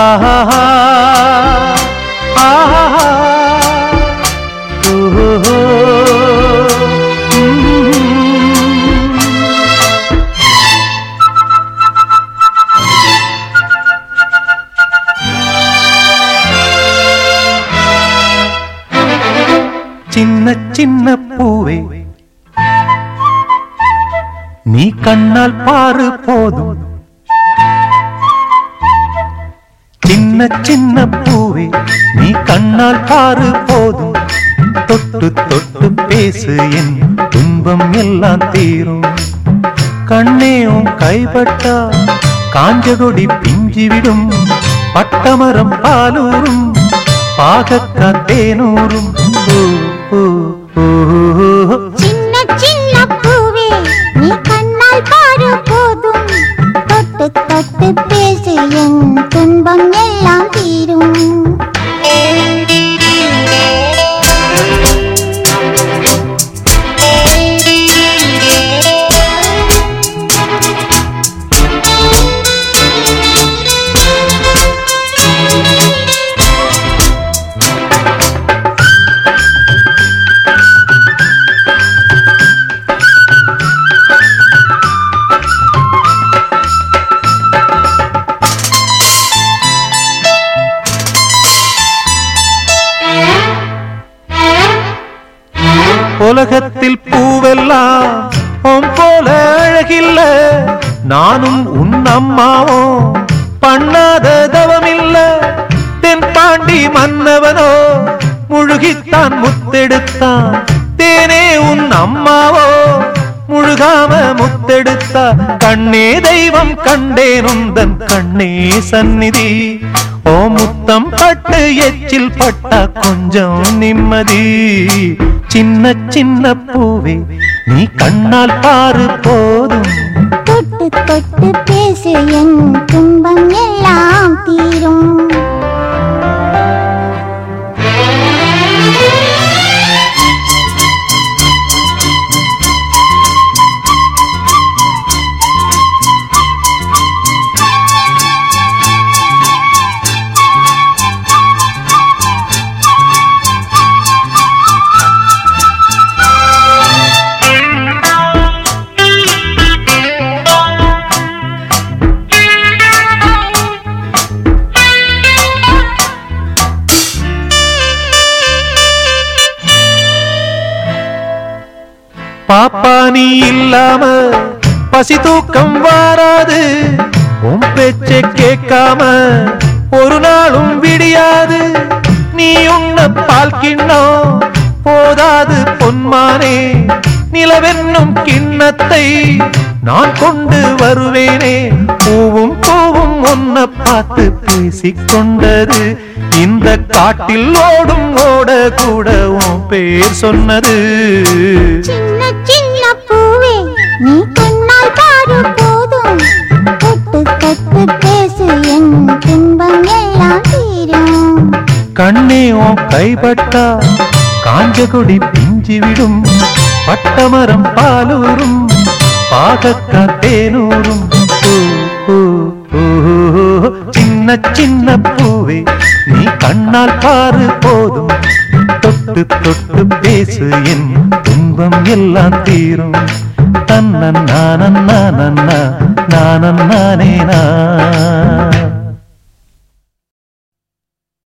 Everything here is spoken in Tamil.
ஆஹா சின்ன சின்ன பூவே. நீ கண்ணால் பாரு போதும். சின்ன சின்ன பூவே நீ கண்ணால் பாரு போதும். தொட்டு தொட்டு பேசு என் துன்பம் எல்லாம் தீரும். கண்ணேயும் கைப்பட்டா காஞ்சகொடி பிஞ்சிவிடும். பட்டமரம் பாலூரும் பாகக்கா தேனூரும். என் துன்பம் எல்லாம் தீரும். உலகத்தில் பூவெல்லாம் உன் போல அழகில்ல. நானும் உன் அம்மாவும் பண்ணாத தவமில்ல. தென் பாண்டி மன்னவனோ முழுகித்தான் முத்தெடுத்தான். தேனே உன் அம்மாவோ முழுகாம முத்தெடுத்தா. கண்ணே தெய்வம் கண்டேன் உந்தன் கண்ணே சந்நிதி. ஓ முத்தம் பட்டு எச்சில் பட்டா கொஞ்சம் நிம்மதி. சின்ன சின்ன பூவே நீ கண்ணால் பாரு போதும். தொட்டு தொட்டு பேசு என் துன்பம் பாப்பா நீ இல்லாம பசி தூக்கம் வாராது. உன் பேச்சை கேட்காம ஒரு நாளும் விடியாது. நீ உன்ன பால் கிண்ணம் போதாது பொன்மானே. நிலவென்னும் கிண்ணத்தை நான் கொண்டு வருவேனே. பூவும் பூவும் உன்ன பார்த்து பேசிக்கொண்டது. இந்த காட்டில் ஓடும் ஓட கூட உன் பேர் சொன்னது. நீ கண்ணால் பாரு போதும். தொட்டு தொட்டு பேசு என் துன்பம் எல்லாம் தீரும். கண்ணே உன் கைப்பட்டா காஞ்சகுடி பிஞ்சிவிடும். பட்டமரம் பாலூரும் பாகக்கா தேனூரும். சின்ன சின்ன பூவே நீ கண்ணால் பாரு போதும். தொட்டு தொட்டு பேசு என் துன்பம் எல்லாம் தீரும். தன்னன் நானன் நானன் நானன் நானே நான்.